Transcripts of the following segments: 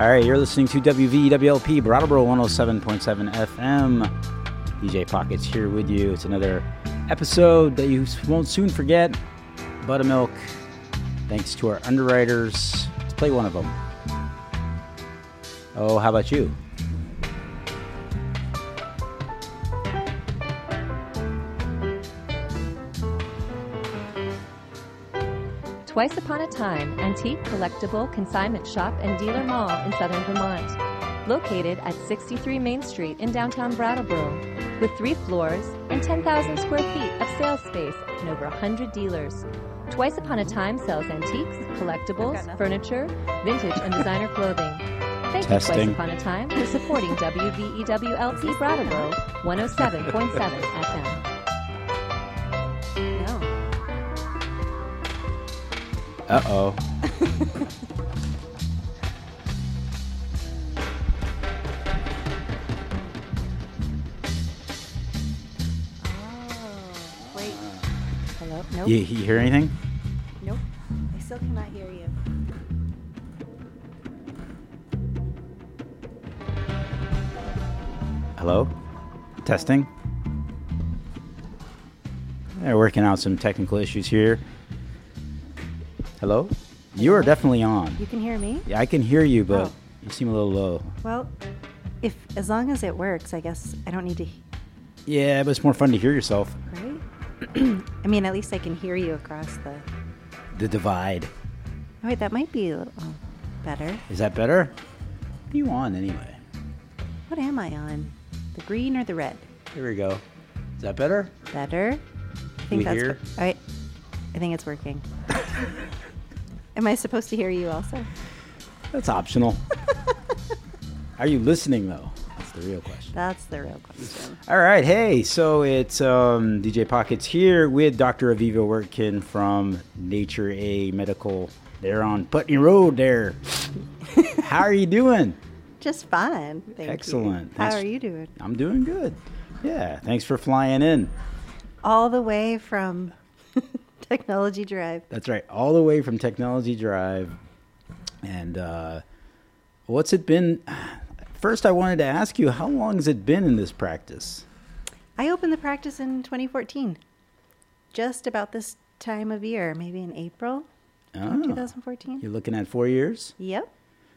All right, you're listening to WVEWLP Brattleboro 107.7 FM. DJ Pockets here with you. It's another episode that you won't soon forget. Buttermilk. Thanks to our underwriters. Let's play one of them. Oh, how about you? Twice Upon a Time, antique, collectible, consignment shop and dealer mall in southern Vermont. Located at 63 Main Street in downtown Brattleboro, with three floors and 10,000 square feet of sales space and over 100 dealers. Twice Upon a Time sells antiques, collectibles, furniture, vintage, and designer clothing. Thank Testing. you, Twice Upon a Time, for supporting WVEWLP Brattleboro 107.7 FM. Uh oh. Oh, wait. Hello? Nope. You, you hear anything? Nope. I still cannot hear you. Hello? Testing? They're working out some technical issues here. Hello? You are definitely on. You can hear me? Yeah, I can hear you, but Oh. you seem a little low. Well, if as long as it works, I guess I don't need to. he- Yeah, but it's more fun to hear yourself. Right? I mean, at least I can hear you across the. The divide. Oh, wait, that might be a little better. Is that better? What are you on anyway? What am I on? The green or the red? Here we go. Is that better? Better. I think we that's. hear? All right. I think it's working. am I supposed to hear you also? That's optional. Are you listening though? That's the real question. That's the real question. All right, hey, so it's um, DJ Pockets here with Dr. Aviva Wertkin from Nature A Medical. They're on Putney Road there. How are you doing? Just fine. Thank you. Excellent. How are you doing? I'm doing good. Yeah, thanks for flying in. All the way from Technology Drive. That's right, all the way from Technology Drive. And uh, what's it been? First, I wanted to ask you, how long has it been in this practice? I opened the practice in 2014, just about this time of year, maybe in April Oh, 2014. You're looking at four years? Yep.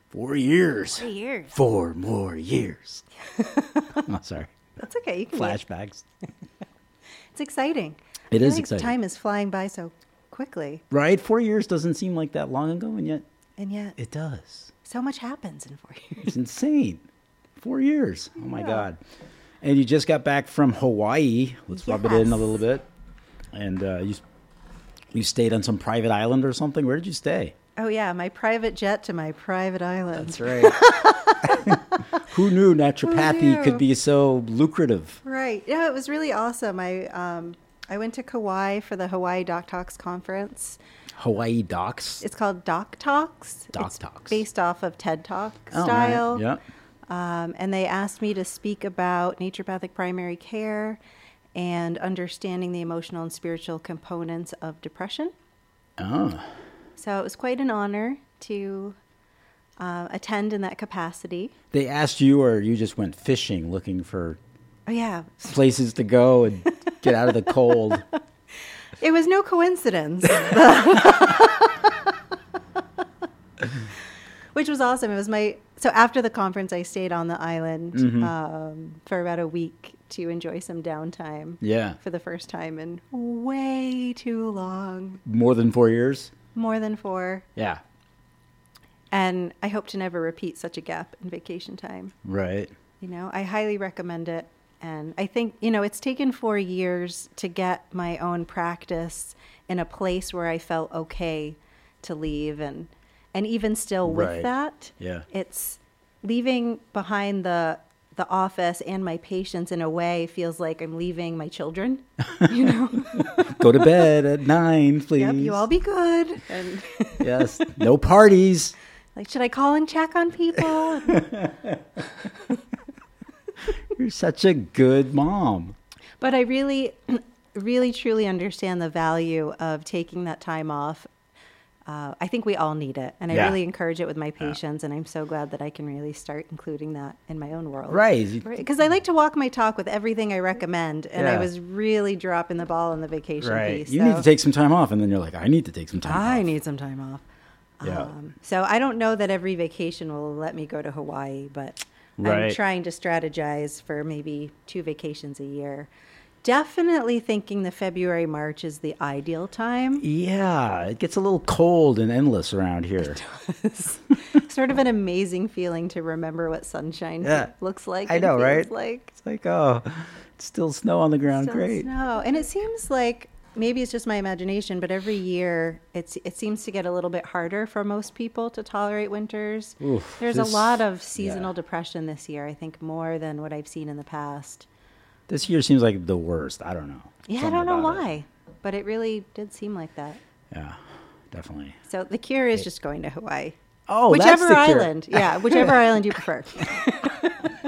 Four years. Three years. Four more years. oh, sorry. That's okay. You can Flashbacks. It's exciting. It I is exciting. Time is flying by so quickly, Right? Four years doesn't seem like that long ago, and yet and yet it does. so much happens in four years. It's insane. Four years. Oh my Yeah. God. And you just got back from Hawaii. Let's rub it in a little bit. And uh, you you stayed on some private island or something. Where did you stay? Oh yeah, my private jet to my private island. That's right. Who knew naturopathy knew? could be so lucrative? Right. Yeah, it was really awesome. I um I went to Kauai for the Hawaii Doc Talks conference. Hawaii Docs. It's called Doc Talks. Doc it's Talks. Based off of TED Talk Oh, all right. style. Yeah. Um, and they asked me to speak about naturopathic primary care and understanding the emotional and spiritual components of depression. Oh. So it was quite an honor to uh, attend in that capacity. They asked you, or you just went fishing looking for Oh, yeah. places to go and get out of the cold. It was no coincidence. Which was awesome. It was my so after the conference, I stayed on the island Mm-hmm. um, for about a week to enjoy some downtime Yeah. for the first time in way too long, More than four years? more than four. Yeah. And I hope to never repeat such a gap in vacation time. Right. You know, I highly recommend it. And I think, you know, it's taken four years to get my own practice in a place where I felt okay to leave. And, and even still with Right. that, Yeah. it's leaving behind the, the office and my patients in a way feels like I'm leaving my children. You know, Go to bed at nine, please. yep, you all be good. And yes. No parties. like, should I call and check on people? You're such a good mom. But I really, really truly understand the value of taking that time off uh, I think we all need it, and I Yeah. really encourage it with my patients. And I'm so glad that I can really start including that in my own world. Right. Because I like to walk my talk with everything I recommend, and Yeah. I was really dropping the ball on the vacation Right. piece. You need to take some time off, and then you're like, I need to take some time off. I off. need some time off. Yeah. Um, so I don't know that every vacation will let me go to Hawaii, but Right. I'm trying to strategize for maybe two vacations a year. Definitely thinking the February March is the ideal time. Yeah, it gets a little cold and endless around here. sort of an amazing feeling to remember what sunshine Yeah. looks like. I and know, feels right? Like It's like, oh, it's still snow on the ground. Still Great. snow. And it seems like maybe it's just my imagination, but every year it's it seems to get a little bit harder for most people to tolerate winters. Oof, There's this- a lot of seasonal yeah. depression this year. I think more than what I've seen in the past. This year seems like the worst. I don't know. Yeah, I don't know about it. why, but it really did seem like that. Yeah, definitely. So the cure is just going to Hawaii. Oh, whichever island. Yeah, whichever island you prefer.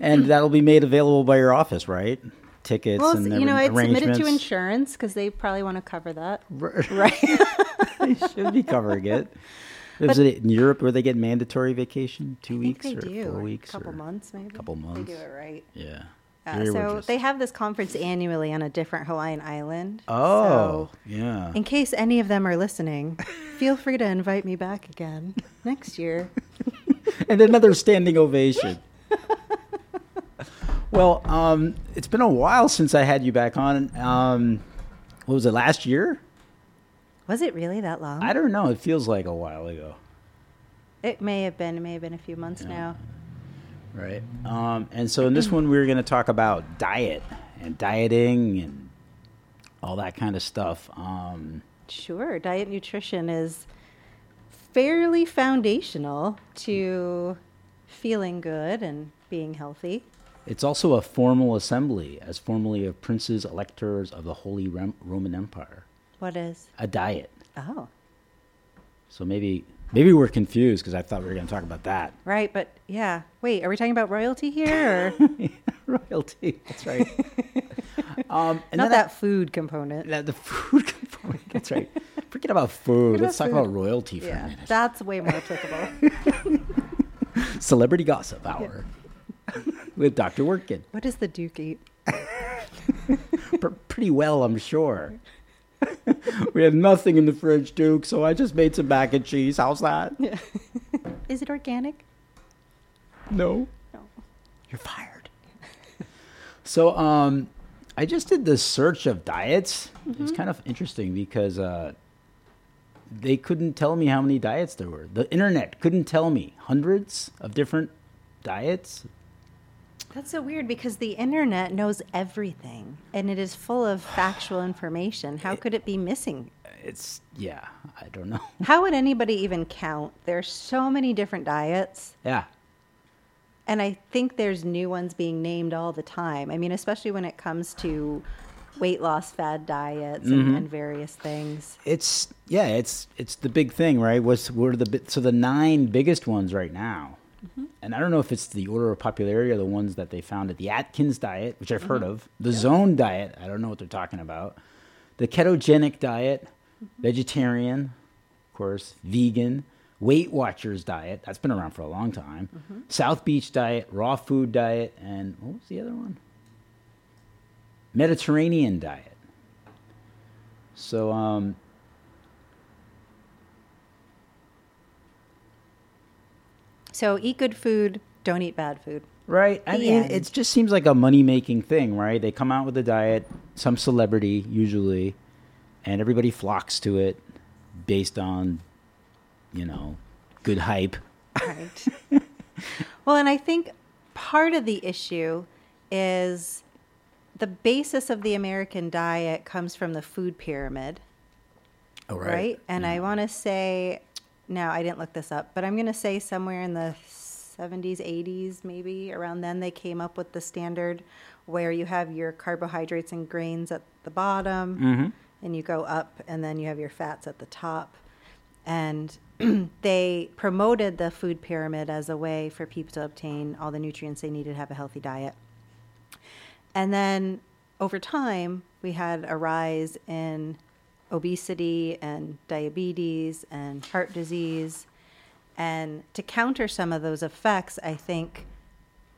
And that'll be made available by your office, right? Tickets Well, and you know, I'd submit it to insurance because they probably want to cover that. Right. Right. they should be covering it. Is it in Europe where they get mandatory vacation, two I weeks or do. four weeks, A couple months, maybe. couple They months. do it right. Yeah. Uh, so religious. they have this conference annually on a different Hawaiian island. Oh, So yeah. in case any of them are listening, feel free to invite me back again next year. and another standing ovation. Well, um, it's been a while since I had you back on. Um, what was it last year? Was it really that long? I don't know. It feels like a while ago, it may have been. It may have been a few months now. right? Um, and so in this one, we were going to talk about diet and dieting and all that kind of stuff. Um, Sure. Diet nutrition is fairly foundational to feeling good and being healthy. It's also a formal assembly, as formerly of princes electors of the Holy Rem- Roman Empire. What is? A diet. Oh, So maybe maybe we're confused because I thought we were going to talk about that. right. But yeah. Wait, are we talking about royalty here? Or? Royalty. That's right. um, and Not that food component. That- the food component. That's right. Forget about food. Forget Let's about talk food. about royalty for a minute. that's way more applicable. Celebrity gossip hour with Dr. Wertkin. what does the Duke eat? Pretty well, I'm sure. we had nothing in the fridge, Duke, so I just made some mac and cheese. How's that? Is it organic? No. No. You're fired. so, um, I just did this search of diets. It was kind of interesting because uh, they couldn't tell me how many diets there were. The internet couldn't tell me hundreds of different diets. That's so weird because the internet knows everything and it is full of factual information. How could it be missing? It's yeah, I don't know. How would anybody even count? There's so many different diets, yeah, and I think there's new ones being named all the time. I mean, especially when it comes to weight loss fad diets and, mm-hmm. and various things. it's yeah, it's it's the big thing, right? What's what are the so the nine biggest ones right now? Mm-hmm. And I don't know if it's the order of popularity or the ones that they found at the Atkins diet, which I've heard mm-hmm. of, the Zone diet. I don't know what they're talking about. The ketogenic diet, mm-hmm. vegetarian, of course, vegan, Weight Watchers diet. That's been around for a long time. South Beach diet, raw food diet, and what was the other one? Mediterranean diet. So, um, So eat good food, don't eat bad food. Right. I The mean, end. it just seems like a money making thing, right? They come out with a diet, some celebrity usually, and everybody flocks to it based on, you know, good hype. Right. well, and I think part of the issue is the basis of the American diet comes from the food pyramid, Oh, right? And I want to say, now I didn't look this up, but I'm going to say somewhere in the 70s, 80s, maybe around then they came up with the standard where you have your carbohydrates and grains at the bottom Mm-hmm. and you go up and then you have your fats at the top. And they promoted the food pyramid as a way for people to obtain all the nutrients they needed to have a healthy diet. And then over time, we had a rise in obesity and diabetes and heart disease. And to counter some of those effects, I think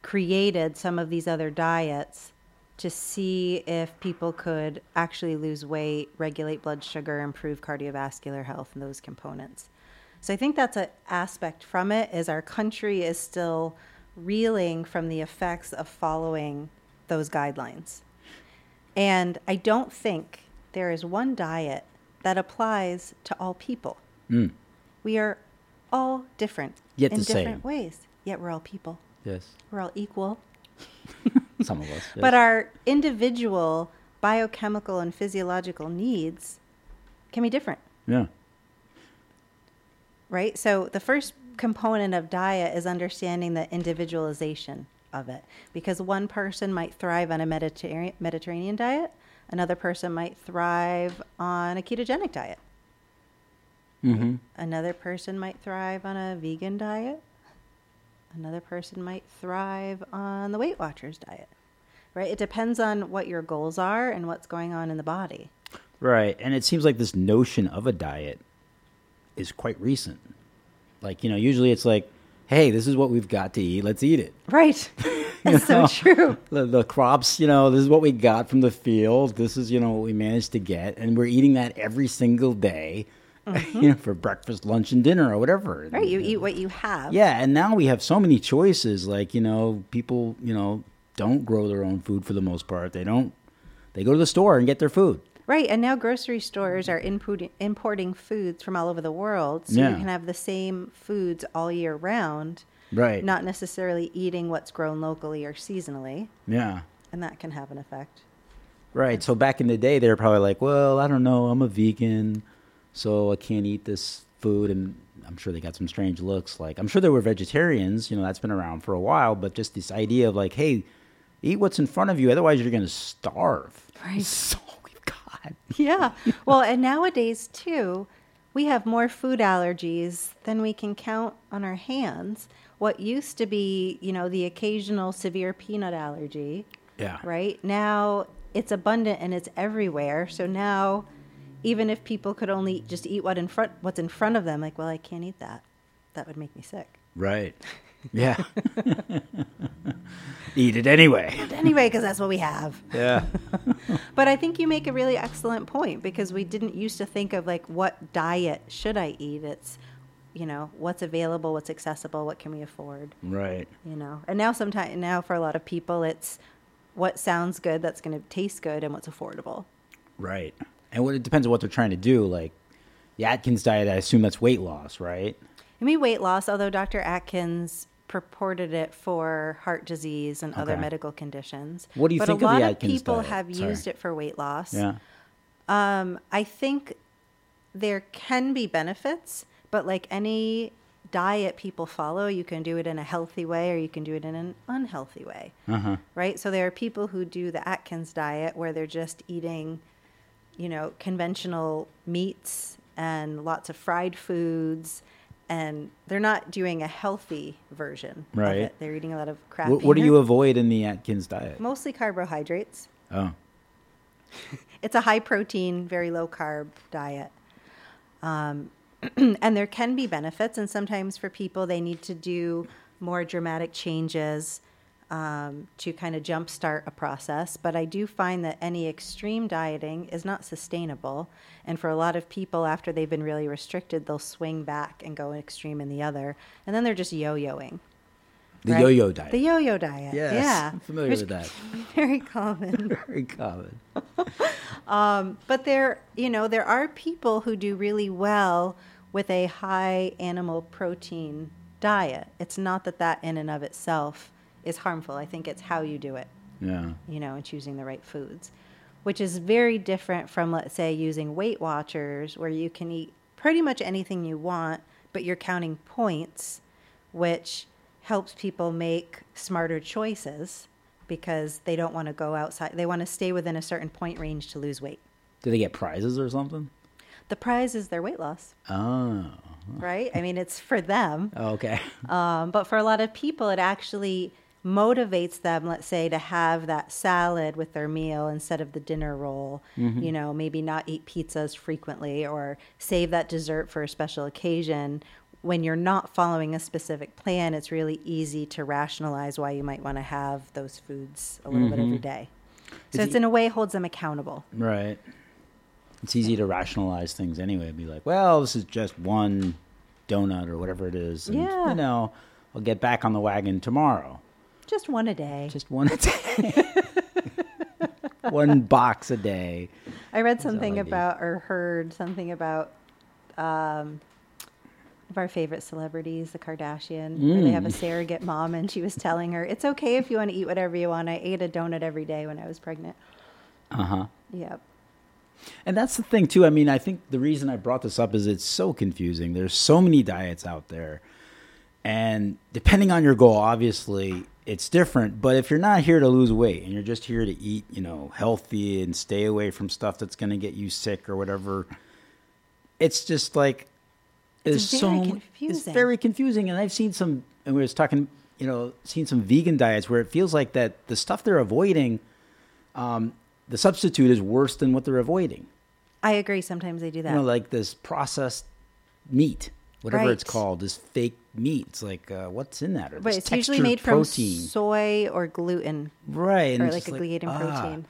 created some of these other diets to see if people could actually lose weight, regulate blood sugar, improve cardiovascular health, and those components. So I think that's an aspect from it is our country is still reeling from the effects of following those guidelines. And I don't think there is one diet that applies to all people. Mm. We are all different Yet in different same. ways. Yet we're all people. Yes. We're all equal. Some of us. yes. But our individual biochemical and physiological needs can be different, yeah. right? So the first component of diet is understanding the individualization of it because one person might thrive on a Mediterranean, Mediterranean diet, another person might thrive on a ketogenic diet. Mm-hmm. Another person might thrive on a vegan diet. Another person might thrive on the Weight Watchers diet. Right? It depends on what your goals are and what's going on in the body. Right. And it seems like this notion of a diet is quite recent. Like, you know, usually it's like, hey, this is what we've got to eat. Let's eat it. Right. That's so know? true. The, the crops, you know, this is what we got from the field. This is, you know, what we managed to get. And we're eating that every single day, you know, for breakfast, lunch, and dinner or whatever. Mm-hmm. Right. You eat what you have. Yeah, and now we have so many choices. Like you know, people you know don't grow their own food for the most part. They don't. They go to the store and get their food. Right. And now grocery stores are input, importing foods from all over the world. So Yeah. you can have the same foods all year round, Right. not necessarily eating what's grown locally or seasonally. Yeah. And that can have an effect. Right. So back in the day, they were probably like, "Well, I don't know. I'm a vegan, so I can't eat this food." And I'm sure they got some strange looks. Like I'm sure there were vegetarians. You know, that's been around for a while. But just this idea of like, "Hey, eat what's in front of you, otherwise you're going to starve." Right. So we've got. Yeah. Well, and nowadays too, we have more food allergies than we can count on our hands. What used to be, you know, the occasional severe peanut allergy, Yeah. right? Now it's abundant and it's everywhere. So now even if people could only just eat what in front what's in front of them, like, well, I can't eat that. That would make me sick. Right. Yeah. Eat it anyway. Eat it Anyway, because that's what we have. Yeah. But I think you make a really excellent point because we didn't used to think of like what diet should I eat? It's, you know, what's available, what's accessible, what can we afford, right. you know. And now sometimes now for a lot of people it's what sounds good that's going to taste good and what's affordable. Right. And what it depends on what they're trying to do. Like the Atkins diet, I assume that's weight loss, right? I mean weight loss, although Dr. Atkins purported it for heart disease and other medical conditions. What do you but think a of the lot Atkins people diet? have Sorry. used it for weight loss. Yeah. Um, I think there can be benefits, but like any diet people follow, you can do it in a healthy way or you can do it in an unhealthy way, Uh huh. right? So there are people who do the Atkins diet where they're just eating, you know, conventional meats and lots of fried foods. And they're not doing a healthy version Right. of it. They're eating a lot of crap. What, what do you avoid in the Atkins diet? Mostly carbohydrates. Oh. It's a high protein, very low carb diet. Um, and there can be benefits, and sometimes for people, they need to do more dramatic changes um, to kind of jumpstart a process. But I do find that any extreme dieting is not sustainable. And for a lot of people, after they've been really restricted, they'll swing back and go extreme in the other. And then they're just yo yoing. The yo-yo diet. The yo yo diet. yes. Yeah. I'm familiar Which- with that. Very common. Very common. But there, you know, there are people who do really well with a high animal protein diet. It's not that that in and of itself is harmful. I think it's how you do it, Yeah. you know, and choosing the right foods, which is very different from, let's say, using Weight Watchers, where you can eat pretty much anything you want, but you're counting points, which helps people make smarter choices because they don't want to go outside. They want to stay within a certain point range to lose weight. Do they get prizes or something? The prize is their weight loss, Oh. right? I mean, it's for them. Okay. Um, but for a lot of people, it actually motivates them, let's say, to have that salad with their meal instead of the dinner roll. You know, maybe not eat pizzas frequently or save that dessert for a special occasion. When you're not following a specific plan, it's really easy to rationalize why you might want to have those foods a little bit every day. So it's in a way holds them accountable. Right. It's easy to rationalize things anyway. Be like, well, this is just one donut or whatever it is. And, Yeah. You know, I'll get back on the wagon tomorrow. Just one a day. Just one a day. one box a day. I read something about or heard something about um, of our favorite celebrities, the Kardashian, where they have a Mm. surrogate mom, and she was telling her, "It's okay if you want to eat whatever you want. I ate a donut every day when I was pregnant." Uh huh. Yep. And that's the thing too. I mean, I think the reason I brought this up is it's so confusing. There's so many diets out there. And depending on your goal, obviously, it's different, but if you're not here to lose weight and you're just here to eat, you know, healthy and stay away from stuff that's going to get you sick or whatever, it's just like it's so it's very confusing and I've seen some and we was talking, you know, seen some vegan diets where it feels like that the stuff they're avoiding um, the substitute is worse than what they're avoiding I agree. Sometimes they do that. you know, like this processed meat, whatever it's called, this fake meat. It's like, uh, what's in that? Or but it's usually made protein. from soy or gluten. right? and or like a gluten ah. protein.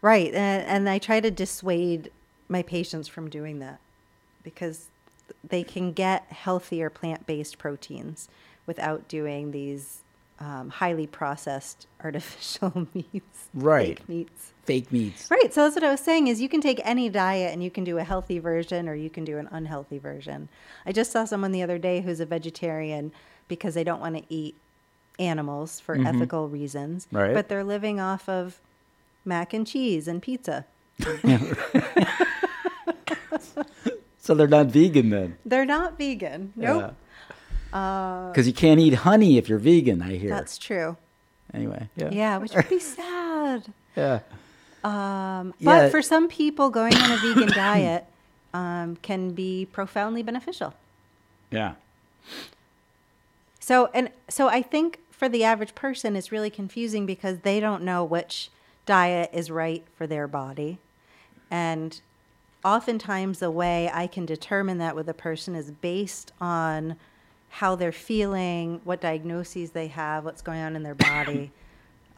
Right. And, and I try to dissuade my patients from doing that because they can get healthier plant based proteins without doing these um, highly processed artificial meats. Right. Fake meats. fake meats. Right. So that's what I was saying is you can take any diet and you can do a healthy version or you can do an unhealthy version. I just saw someone the other day who's a vegetarian because they don't want to eat animals for ethical reasons. Mm-hmm. Right. But they're living off of mac and cheese and pizza. So they're not vegan then. They're not vegan. Nope. Because you can't eat honey if you're vegan. I hear. That's true. anyway. Yeah. Yeah, which would be sad. Yeah. Um, Yeah. But for some people, going on a vegan diet um, can be profoundly beneficial. Yeah. So and so I think for the average person it's really confusing because they don't know which diet is right for their body. And oftentimes the way I can determine that with a person is based on how they're feeling, what diagnoses they have, what's going on in their body.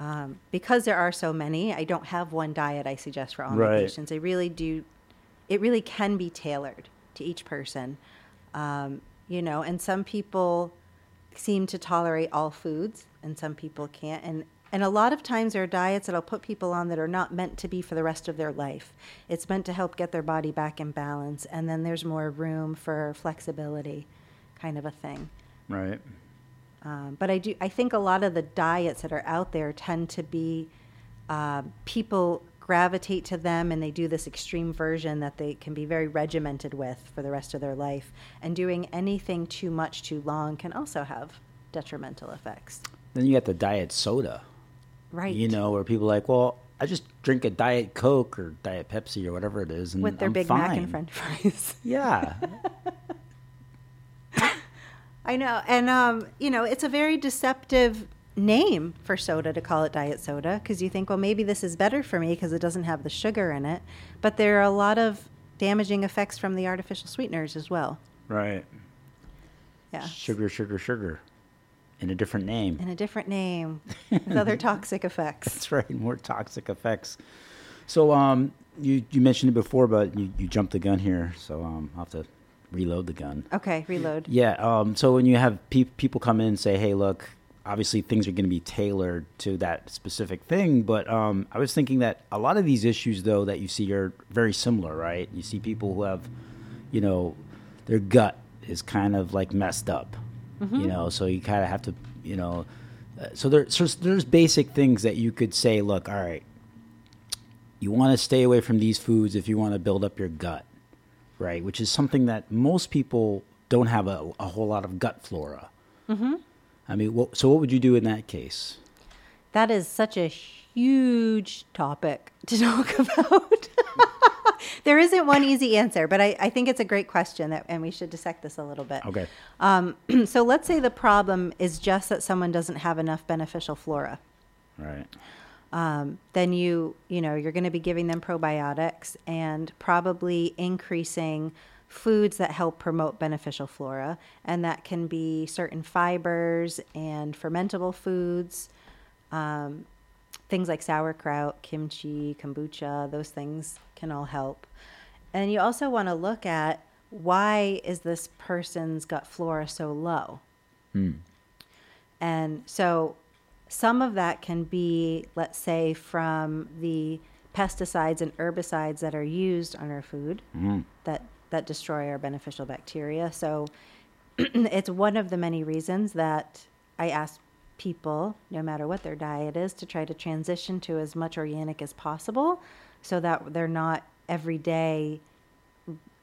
Um, because there are so many, I don't have one diet I suggest for all my Right. patients. I really do. It really can be tailored to each person, um, you know. And some people seem to tolerate all foods, and some people can't. And and a lot of times there are diets that I'll put people on that are not meant to be for the rest of their life. It's meant to help get their body back in balance, and then there's more room for flexibility, kind of a thing. Right. Um, but I do. I think a lot of the diets that are out there tend to be um people gravitate to them, and they do this extreme version that they can be very regimented with for the rest of their life. And doing anything too much too long can also have detrimental effects. Then you got the diet soda. Right. You know, where people are like, well, I just drink a diet Coke or diet Pepsi or whatever it is, and with their I'm Big fine. Mac and French fries. Yeah. I know, and um, you know, it's a very deceptive name for soda to call it diet soda because you think, well, maybe this is better for me because it doesn't have the sugar in it. But there are a lot of damaging effects from the artificial sweeteners as well. right. Yeah, Sugar, sugar, sugar. In a different name. In a different name with other toxic effects. That's right. More toxic effects. So, um, you you mentioned it before, but you, you jumped the gun here, so um, I'll have to reload the gun. Okay, reload. Yeah. Um, so when you have pe- people come in and say, "Hey, look, obviously things are going to be tailored to that specific thing," but um, I was thinking that a lot of these issues, though, that you see are very similar, right? You see people who have, you know, their gut is kind of like messed up, you know, so you kind of have to, you know, uh, so there, so there's basic things that you could say, look, all right, you want to stay away from these foods if you want to build up your gut, right? Which is something that most people don't have a, a whole lot of gut flora. Mm-hmm. I mean, what, so what would you do in that case? That is such a huge topic to talk about. there isn't one easy answer, but I, I think it's a great question, that, and we should dissect this a little bit. Okay. Um, so let's say the problem is just that someone doesn't have enough beneficial flora. Right. Um, then you you know you're going to be giving them probiotics and probably increasing foods that help promote beneficial flora, and that can be certain fibers and fermentable foods, um, things like sauerkraut, kimchi, kombucha. Those things can all help. And you also want to look at why is this person's gut flora so low. And so some of that can be, let's say, from the pesticides and herbicides that are used on our food that, that destroy our beneficial bacteria. So it's one of the many reasons that I ask people, no matter what their diet is, to try to transition to as much organic as possible so that they're not every day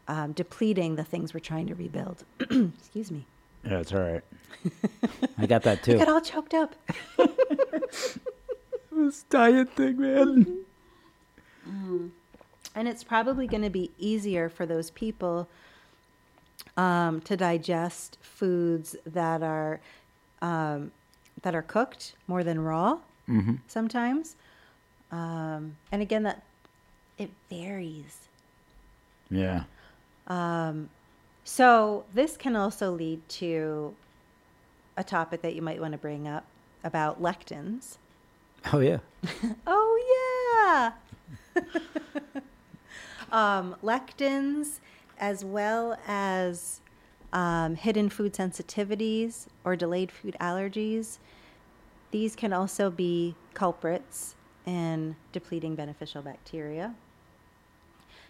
um, depleting the things we're trying to rebuild. Excuse me. Yeah, it's all right. I got that I too. got all choked up. this diet thing, man. And it's probably going to be easier for those people um, to digest foods that are um, that are cooked more than raw. Sometimes, um, and again, that it varies. Yeah. So this can also lead to a topic that you might want to bring up about lectins. Oh yeah. Oh yeah. um, lectins, as well as um, hidden food sensitivities or delayed food allergies. These can also be culprits in depleting beneficial bacteria.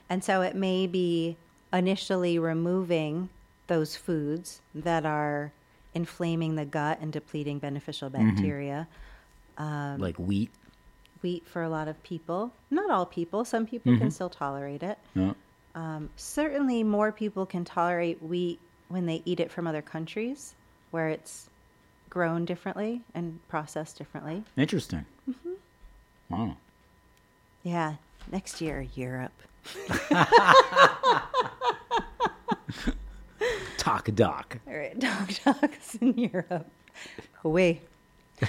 And so it may be initially removing those foods that are inflaming the gut and depleting beneficial bacteria like wheat. wheat for a lot of people. Not all people. Some people can still tolerate it. Yeah. Um, certainly, more people can tolerate wheat when they eat it from other countries where it's grown differently and processed differently. Interesting. Mm-hmm. Wow. Yeah, next year, Europe. Talk doc. All right, dog dogs in Europe. Away.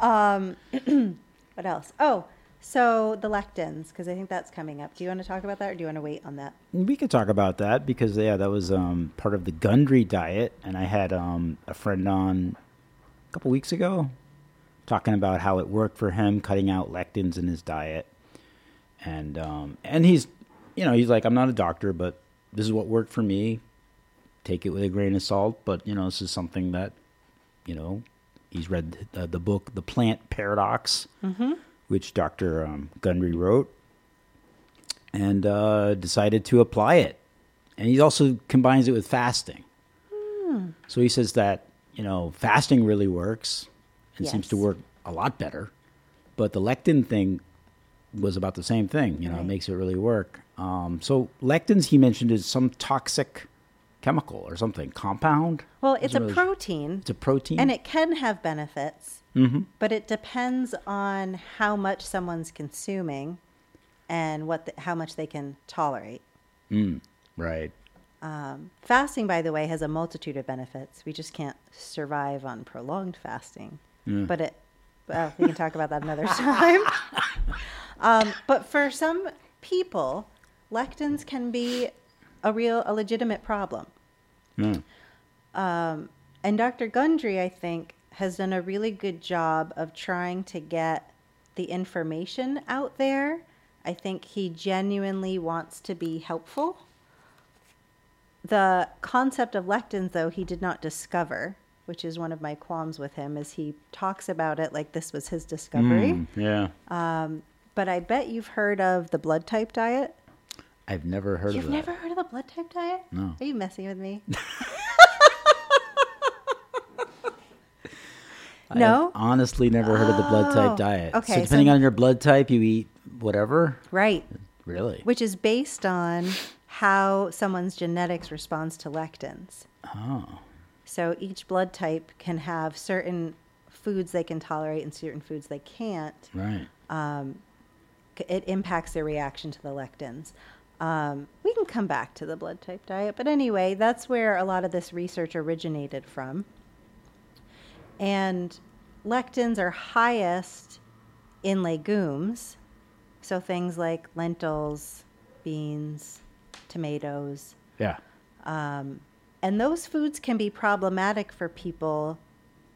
Um, what else? Oh, so the lectins, because I think that's coming up. Do you want to talk about that or do you want to wait on that? We could talk about that because yeah, that was um, part of the Gundry diet, and I had um, a friend on a couple weeks ago talking about how it worked for him, cutting out lectins in his diet, and um, and he's, you know, he's like, I'm not a doctor, but this is what worked for me. Take it with a grain of salt, but you know, this is something that, you know, he's read the, the book, The Plant Paradox, which Dr. Um, Gundry wrote and uh, decided to apply it. And he also combines it with fasting. So he says that you know fasting really works and seems to work a lot better, but the lectin thing was about the same thing. You know, it makes it really work. Um, so lectins, he mentioned, is some toxic chemical or something compound. Well, it's a protein. It's a protein. And it can have benefits, Mhm. but it depends on how much someone's consuming and what the, how much they can tolerate. Mm, right. Um, fasting, by the way, has a multitude of benefits. We just can't survive on prolonged fasting. But it, well, we can talk about that another time. um, but for some people, lectins can be a real, a legitimate problem. Yeah. And Dr. Gundry, I think, has done a really good job of trying to get the information out there. I think he genuinely wants to be helpful. The concept of lectins, though, he did not discover, which is one of my qualms with him, is he talks about it like this was his discovery. Mm, yeah. Um, but I bet you've heard of the blood type diet. I've never heard You've of that. You've never heard of the blood type diet? No. Are you messing with me? I No? have honestly never heard of the blood Oh, type diet. okay, So depending so- on your blood type, you eat whatever. right. Really? which is based on how someone's genetics responds to lectins. Oh. So each blood type can have certain foods they can tolerate and certain foods they can't. Right. Um, c- It impacts their reaction to the lectins. Um, we can come back to the blood type diet, but anyway, that's where a lot of this research originated from. And lectins are highest in legumes, so things like lentils, beans, tomatoes. Yeah. Um, and those foods can be problematic for people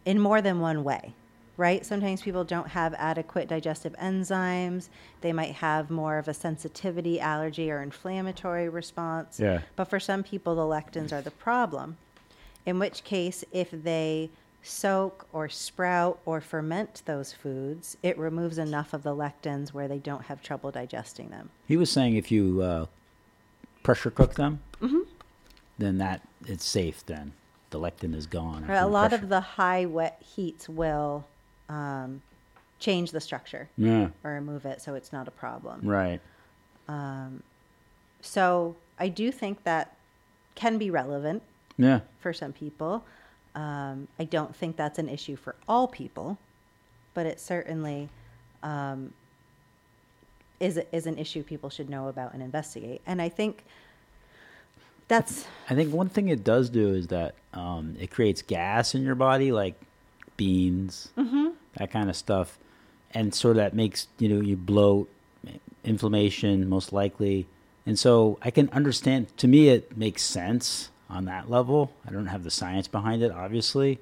in more than one way, right? Sometimes people don't have adequate digestive enzymes. They might have more of a sensitivity, allergy, or inflammatory response. Yeah. But for some people, the lectins are the problem. In which case, if they soak or sprout or ferment those foods, it removes enough of the lectins where they don't have trouble digesting them. He was saying if you uh, pressure cook them, Mm-hmm. then that it's safe. Then the lectin is gone. Right, a lot of the high wet heats will um, change the structure yeah. or remove it, so it's not a problem. Right. Um, So I do think that can be relevant Yeah. for some people. Um, I don't think that's an issue for all people, but it certainly um, is is an issue people should know about and investigate. And I think that's I think one thing it does do is that um, it creates gas in your body, like beans, Mm-hmm. That kind of stuff, and so that makes you know you bloat, inflammation most likely, and so I can understand. To me, it makes sense on that level. I don't have the science behind it, obviously,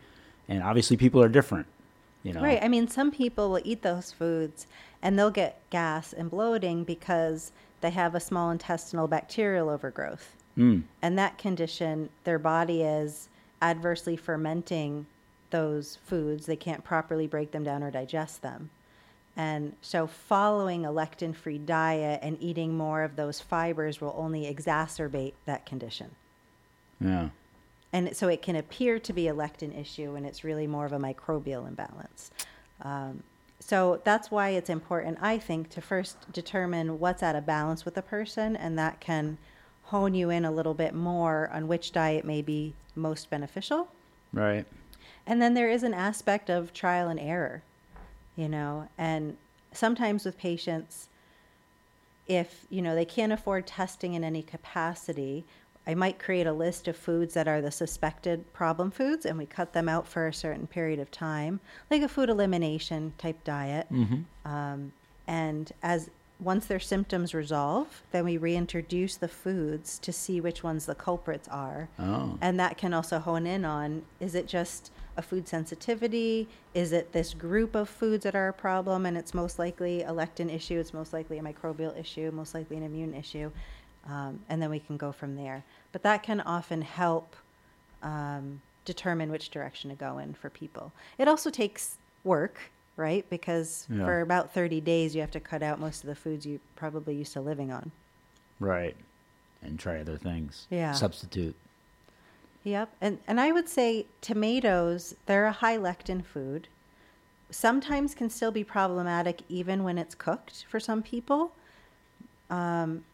and obviously people are different. You know, Right. I mean, some people will eat those foods and they'll get gas and bloating because they have a small intestinal bacterial overgrowth. Mm. And that condition, their body is adversely fermenting those foods. They can't properly break them down or digest them. And so, following a lectin free diet and eating more of those fibers will only exacerbate that condition. Yeah. And so it can appear to be a lectin issue, and it's really more of a microbial imbalance. Um, so that's why it's important, I think, to first determine what's out of balance with a person, and that can hone you in a little bit more on which diet may be most beneficial. Right. And then there is an aspect of trial and error, you know, and sometimes with patients, if, you know, they can't afford testing in any capacity, I might create a list of foods that are the suspected problem foods and we cut them out for a certain period of time, like a food elimination type diet. Um, and as once their symptoms resolve, then we reintroduce the foods to see which ones the culprits are. Oh. And that can also hone in on is it just a food sensitivity? Is it this group of foods that are a problem and it's most likely a lectin issue? It's most likely a microbial issue, most likely an immune issue. Um, and then we can go from there. But that can often help um, determine which direction to go in for people. It also takes work, right? Because Yeah. for about 30 days, you have to cut out most of the foods you probably used to living on. Right. And try other things. Yeah. Substitute. Yep. And and I would say tomatoes, they're a high lectin food. Sometimes can still be problematic even when it's cooked for some people. Um,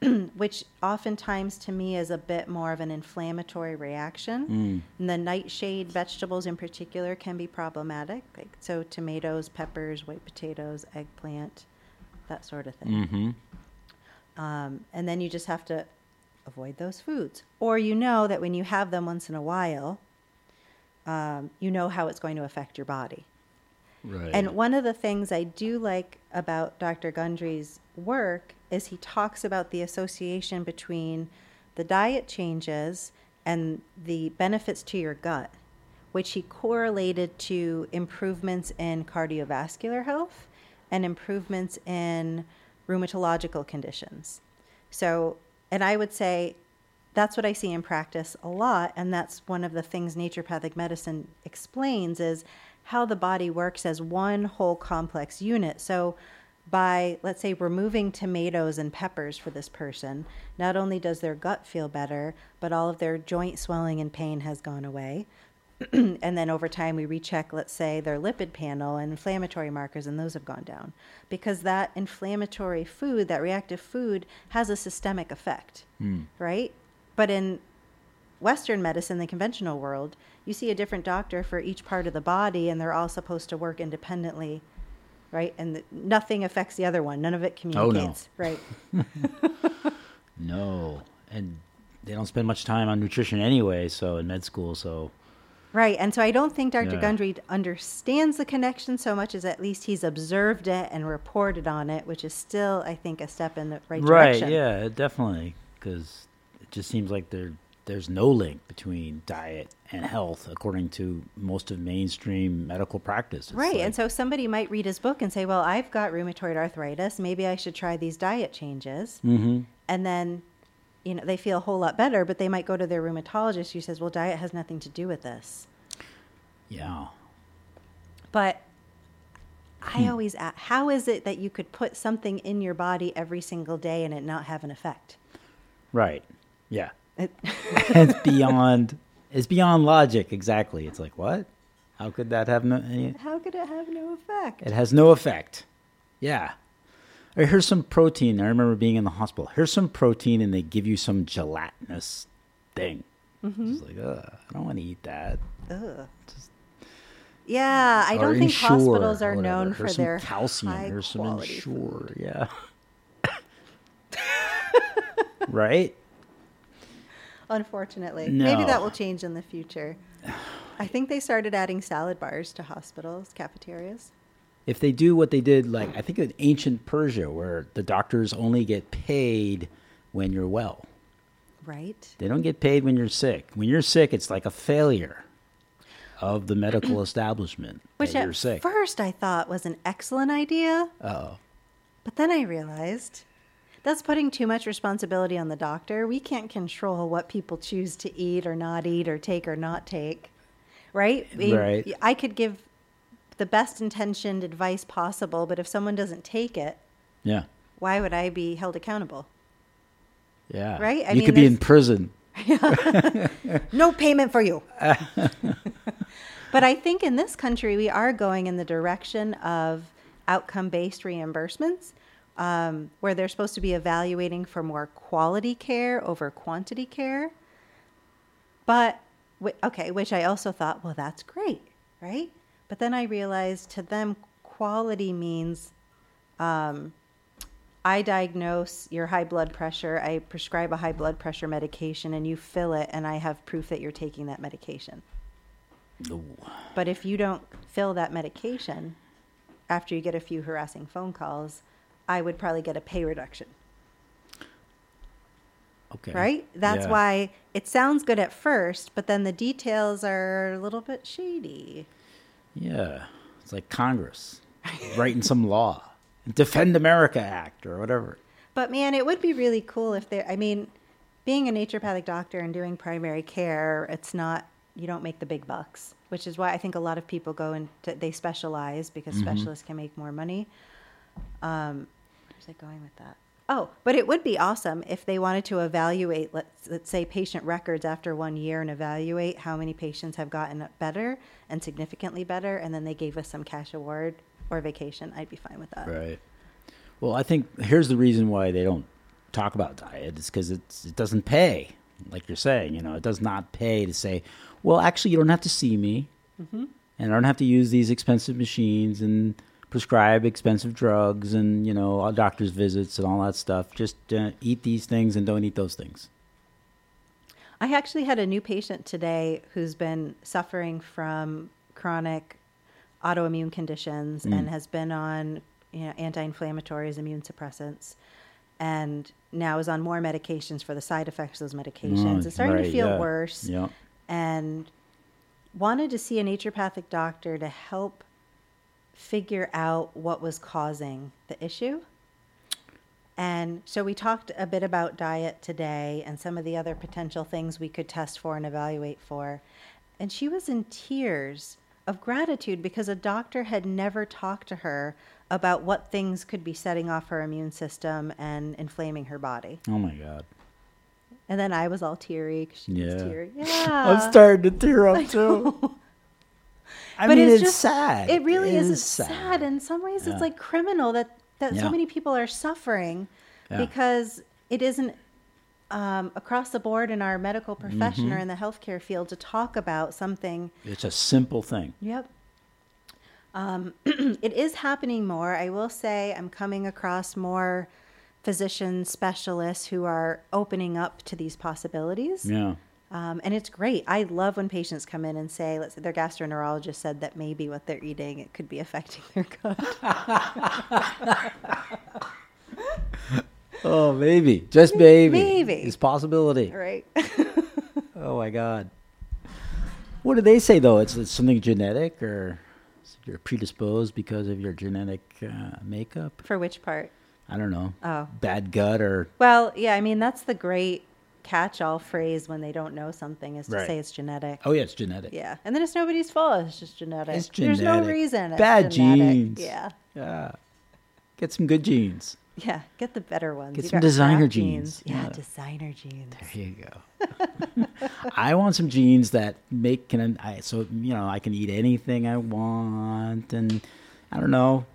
which oftentimes to me is a bit more of an inflammatory reaction. Mm. And the nightshade vegetables in particular can be problematic. Like so tomatoes, peppers, white potatoes, eggplant, that sort of thing. Mm-hmm. Um, and then you just have to avoid those foods. Or you know that when you have them once in a while, um, you know how it's going to affect your body. Right. And one of the things I do like about Dr. Gundry's work is he talks about the association between the diet changes and the benefits to your gut, which he correlated to improvements in cardiovascular health and improvements in rheumatological conditions. So, and I would say that's what I see in practice a lot, and that's one of the things naturopathic medicine explains is how the body works as one whole complex unit. So, by let's say removing tomatoes and peppers for this person, not only does their gut feel better, but all of their joint swelling and pain has gone away. and then over time we recheck let's say their lipid panel and inflammatory markers and those have gone down. Because that inflammatory food that reactive food has a systemic effect hmm. right? But in western medicine the conventional world you see a different doctor for each part of the body and they're all supposed to work independently right? And the, nothing affects the other one. None of it Oh, no. communicates right? No, and they don't spend much time on nutrition anyway. So in med school, so Right. And so I don't think Dr. Yeah. Gundry understands the connection so much as at least he's observed it and reported on it, which is still, I think, a step in the right right, direction. Right. Yeah, definitely, because it just seems like there there's no link between diet and health, according to most of mainstream medical practice. It's Right. like- and so somebody might read his book and say, well, I've got rheumatoid arthritis. Maybe I should try these diet changes. Mm-hmm. And then, you know, they feel a whole lot better, but they might go to their rheumatologist who says, well, diet has nothing to do with this. yeah, But Hmm. I always ask, how is it that you could put something in your body every single day and it not have an effect? right, yeah. It, it's beyond it's beyond logic. Exactly. It's like what? How could that have no? Any, how could it have no effect? it has no effect. Yeah. Here's some protein. I remember being in the hospital. Here's some protein, and they give you some gelatinous thing. Mm-hmm. It's like, Ugh, I don't want to eat that. Ugh. Yeah, I don't think hospitals are known Here's for some their calcium. high Here's some Ensure. food. Yeah. right. Unfortunately, maybe that will change in the future. I think they started adding salad bars to hospitals, cafeterias. If they do what they did, like I think in ancient Persia, where the doctors only get paid when you're well, Right. they don't get paid when you're sick. When you're sick, it's like a failure of the medical establishment Which at sick. first I thought was an excellent idea, Oh, but then I realized that's putting too much responsibility on the doctor. We can't control what people choose to eat or not eat or take or not take. Right? Mean, Right. I could give the best intentioned advice possible, but if someone doesn't take it, yeah, why would I be held accountable? yeah. Right? I you mean, could be in prison. no payment for you. but I think in this country, we are going in the direction of outcome based reimbursements, um, where they're supposed to be evaluating for more quality care over quantity care. But, okay, which I also thought, well, that's great, right? But then I realized to them, quality means um, I diagnose your high blood pressure, I prescribe a high blood pressure medication, and you fill it, and I have proof that you're taking that medication. Ooh. But if you don't fill that medication after you get a few harassing phone calls, I would probably get a pay reduction, Okay. right? That's Yeah. why it sounds good at first, but then the details are a little bit shady. Yeah, it's like Congress writing some law, Defend America Act or whatever. But man, it would be really cool if there. I mean, being a naturopathic doctor and doing primary care, it's not you don't make the big bucks, which is why I think a lot of people go into they specialize because specialists can make more money. Um, where's I going with that? Oh, but it would be awesome if they wanted to evaluate, let's let's say, patient records after one year and evaluate how many patients have gotten better and significantly better, and then they gave us some cash award or vacation. I'd be fine with that. Right. Well, I think here's the reason why they don't talk about diet is because it doesn't pay. Like you're saying, you know, it does not pay to say, well, actually, you don't have to see me, mm-hmm. and I don't have to use these expensive machines and prescribe expensive drugs and you know doctor's visits and all that stuff. Just uh, eat these things and don't eat those things. I actually had a new patient today who's been suffering from chronic autoimmune conditions and has been on you know, anti-inflammatories, immune suppressants, and now is on more medications for the side effects of those medications. Mm, it's starting to feel yeah. worse, Yeah. and wanted to see a naturopathic doctor to help figure out what was causing the issue. And so we talked a bit about diet today and some of the other potential things we could test for and evaluate for. And she was in tears of gratitude because a doctor had never talked to her about what things could be setting off her immune system and inflaming her body. Oh my god. And then I was all teary 'cause she was teary. Yeah. I'm starting to tear up too. I but mean, it's, it's, just sad. It really It is, is sad. In some ways, Yeah. it's like criminal that that Yeah. so many people are suffering Yeah. because it isn't um, across the board in our medical profession Mm-hmm. or in the healthcare field to talk about something. It's a simple thing. Yep. Um, it is happening more. I will say I'm coming across more physician specialists who are opening up to these possibilities. Yeah. Um, and it's great. I love when patients come in and say, let's say their gastroenterologist said that maybe what they're eating it could be affecting their gut. Oh, maybe. Just maybe. Maybe. It's possibility. right? Oh my god. What do they say though? It's, it's something genetic or you're predisposed because of your genetic uh, makeup? For which part? I don't know. Oh. Bad gut or Well, yeah, I mean that's the great catch-all phrase when they don't know something is to Right. say it's genetic. oh yeah, it's genetic. Yeah, and then it's nobody's fault. It's just genetic. It's genetic. There's no reason. It's Bad genetic. genes. Yeah, Yeah. Get some good genes. yeah. Get the better ones. Get You some designer crap genes. Yeah, Yeah. designer genes. There you go. I want some genes that make can I so you know I can eat anything I want and I don't know.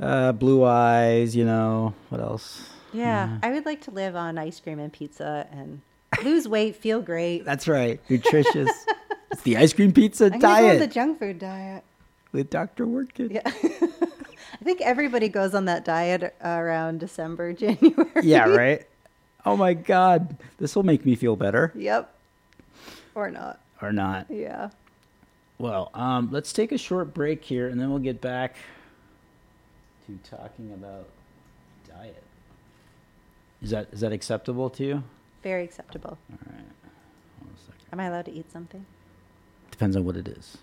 Uh, blue eyes, you know what else? Yeah, I would like to live on ice cream and pizza and lose weight, feel great. That's right, nutritious. it's the ice cream pizza I'm gonna go on the junk food diet. with Dr. Wertkin. Yeah. I think everybody goes on that diet around December, January. yeah, right. Oh my God, this will make me feel better Yep. Or not. or not? Yeah. Well, um, let's take a short break here, and then we'll get back to talking about diet. Is that is that acceptable to you? Very acceptable. All right. Am I allowed to eat something? Depends on what it is.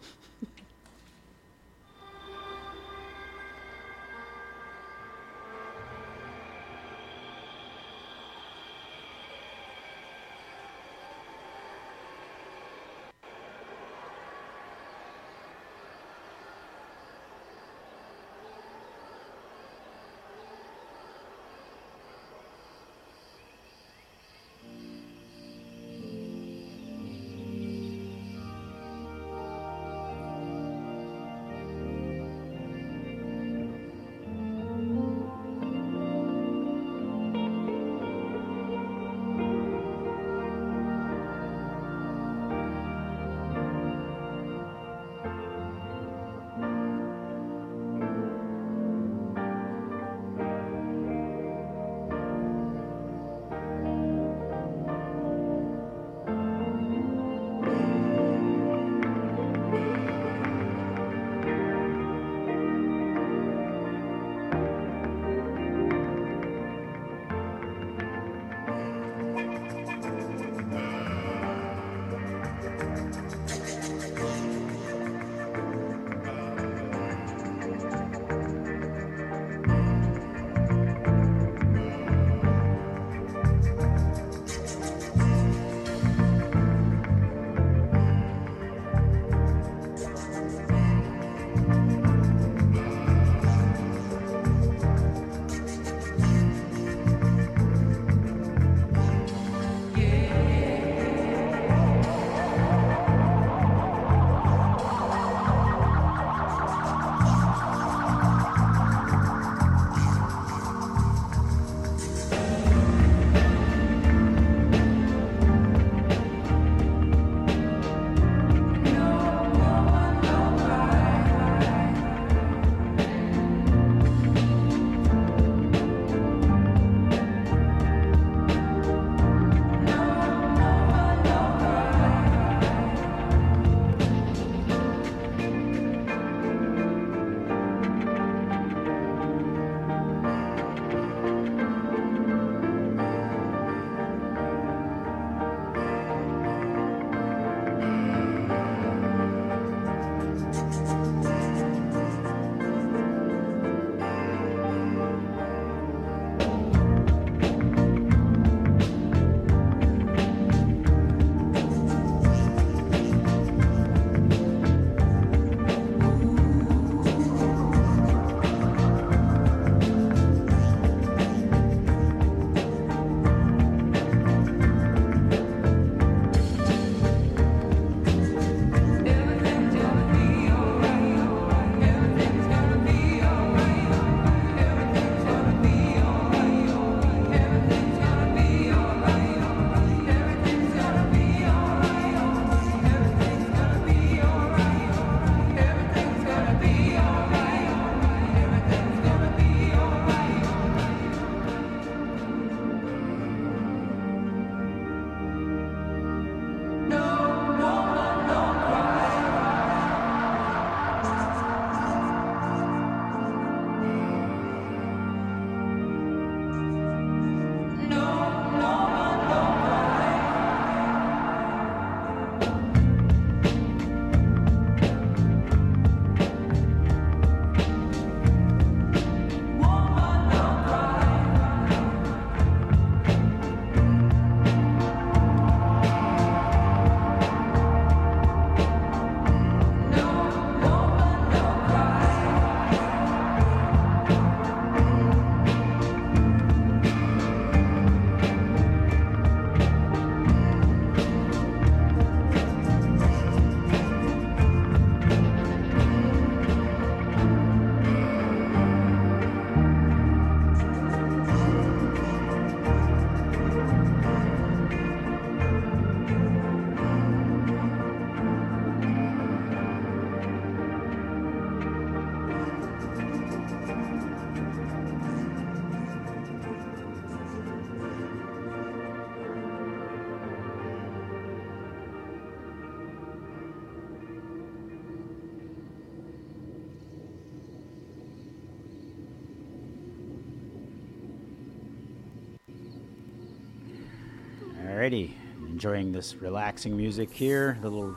Alrighty, enjoying this relaxing music here. A Little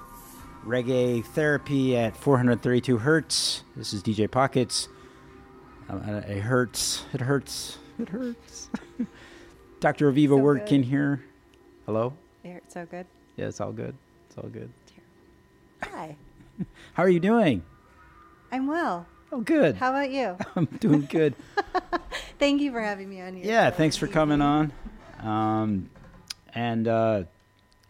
reggae therapy at 432 hertz. This is DJ Pockets. Uh, it hurts. It hurts. It hurts. Dr. Aviva So working good. here. Hello? It's so good. Yeah, it's all good. It's all good. Hi. How are you doing? I'm well. Oh, good. How about you? I'm doing good. Thank you for having me on your yeah, thanks for coming on. Um, and uh,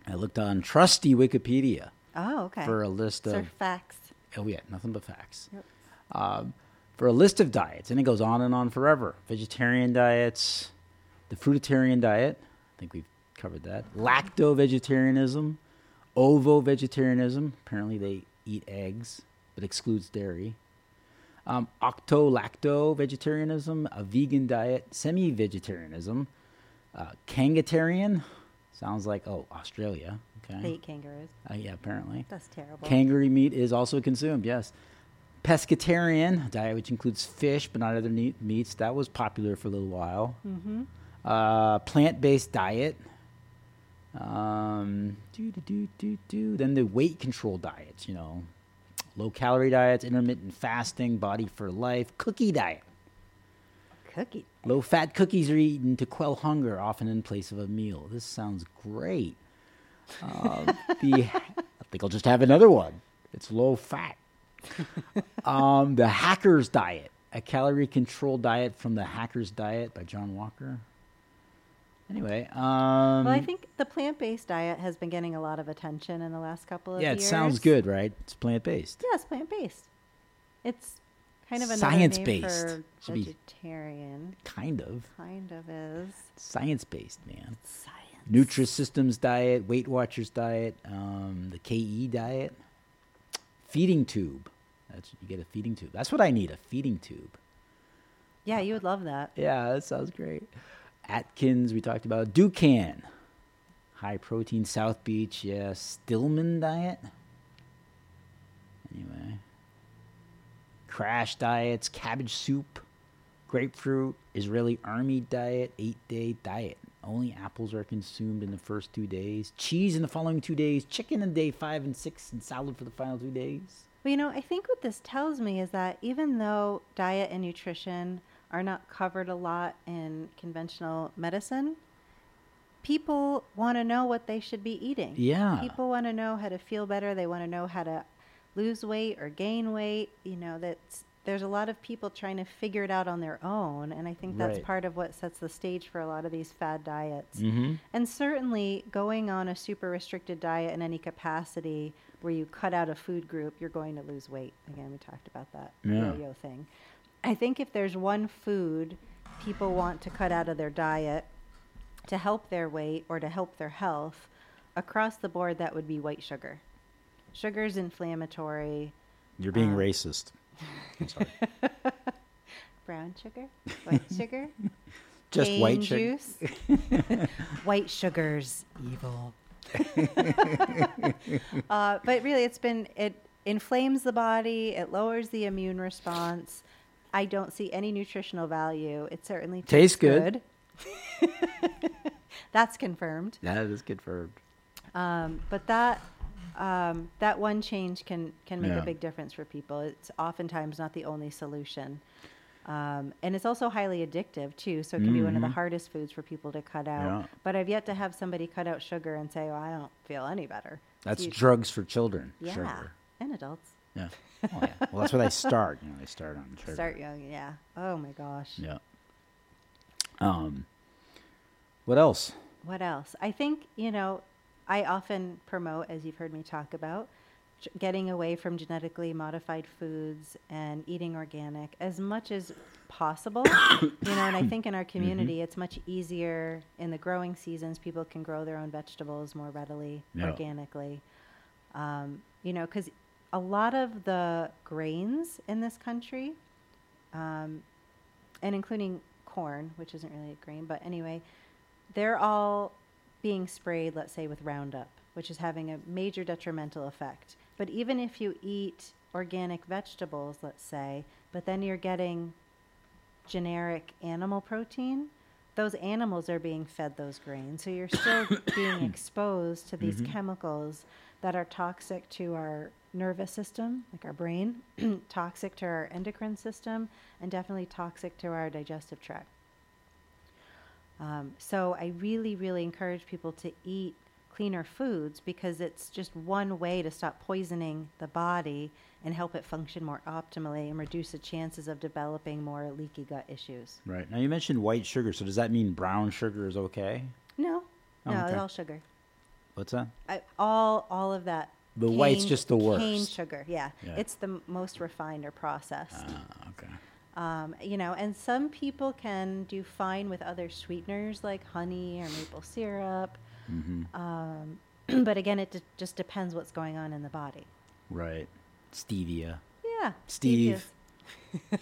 I looked on trusty Wikipedia Oh, okay. for a list of Sir facts. Oh yeah, nothing but facts. Yep. Um, for a list of diets, and it goes on and on forever. Vegetarian diets, the fruitarian diet. I think we've covered that. Lacto vegetarianism, ovo vegetarianism. Apparently they eat eggs, but excludes dairy. Um, octo-lacto vegetarianism, a vegan diet, semi-vegetarianism, uh, kangatarian. Sounds like oh Australia. Okay. They eat kangaroos. Uh, yeah, apparently. That's terrible. Kangaroo meat is also consumed, yes. Pescatarian, a diet which includes fish but not other meat, meats. That was popular for a little while. mm-hmm. Uh, Plant based diet. Um, do, do, do, do, do. Then the weight control diets, you know, low calorie diets, intermittent fasting, body for life, cookie diet. Cookie. Low fat cookies are eaten to quell hunger, often in place of a meal. This sounds great. Uh, the, I think I'll just have another one. It's low fat. um, the Hacker's Diet, a calorie control diet from the Hacker's Diet by John Walker. Anyway, um, well, I think the plant-based diet has been getting a lot of attention in the last couple of yeah, years. Yeah, it sounds good, right? It's plant based. Yes, plant-based. It's kind of another Science-based. Should for be- vegetarian. Kind of Kind of is science based, man. science. Nutrisystems diet, Weight Watchers diet, um, the KE diet, feeding tube. That's you get a feeding tube. That's what I need, a feeding tube. Yeah, you would love that. Yeah, that sounds great. Atkins, we talked about. Dukan, high protein South Beach. Yeah, Stillman diet. Anyway, crash diets, cabbage soup, grapefruit, Israeli army diet, eight day diet. Only apples are consumed in the first two days. Cheese in the following two days. Chicken in day five and six, and salad for the final two days. Well, you know, I think what this tells me is that even though diet and nutrition are not covered a lot in conventional medicine, people want to know what they should be eating. Yeah. People want to know how to feel better. They want to know how to lose weight or gain weight. You know, that's there's a lot of people trying to figure it out on their own, and I think that's Right. part of what sets the stage for a lot of these fad diets. Mm-hmm. And certainly, going on a super restricted diet in any capacity where you cut out a food group, you're going to lose weight. Again, we talked about that Yeah. yo-yo thing. I think if there's one food people want to cut out of their diet to help their weight or to help their health, across the board, that would be white sugar. Sugar's inflammatory. You're being Um, racist. I'm sorry. Brown sugar, white sugar, Just cane white sugar. juice. white sugar's evil. uh, but really, it's been it inflames the body. It lowers the immune response. I don't see any nutritional value. It certainly Tastes tastes, good. good. That's confirmed. That is confirmed. Um, but that um, that one change can can make Yeah. a big difference for people. It's oftentimes not the only solution, um, and it's also highly addictive too. So it can be one of the Mhm. hardest foods for people to cut out. Yeah. But I've yet to have somebody cut out sugar and say, "Well, I don't feel any better." That's usually- drugs for children. Yeah, Sugar. and adults Yeah. Oh, yeah. Well, that's where they start. You know, they start on sugar. start young. Yeah. Oh my gosh. Yeah. Um. What else? What else? I think, you know, I often promote, as you've heard me talk about, getting away from genetically modified foods and eating organic as much as possible. you know, and I think in our community, it's much easier in the growing seasons. People can grow their own vegetables more readily, Yeah. organically. Um, you know, because a lot of the grains in this country, um, and including corn, which isn't really a grain, but anyway, they're all being sprayed, let's say, with Roundup, which is having a major detrimental effect. But even if you eat organic vegetables, let's say, but then you're getting generic animal protein, those animals are being fed those grains. So you're still being exposed to these mm-hmm. chemicals that are toxic to our nervous system, like our brain, toxic to our endocrine system, and definitely toxic to our digestive tract. Um, so I really, really encourage people to eat cleaner foods because it's just one way to stop poisoning the body and help it function more optimally and reduce the chances of developing more leaky gut issues. Right. Now you mentioned white sugar, so does that mean brown sugar is okay? No, Oh, no, okay. it's all sugar. What's that? I, all, all of that. The white's just the Cane worst. sugar, yeah. Yeah. It's the m- most refined or processed. Ah. Um, you know, and some people can do fine with other sweeteners like honey or maple syrup. hmm Um, but again, it d- just depends what's going on in the body. Right. Stevia. Yeah. Steve. stevia's-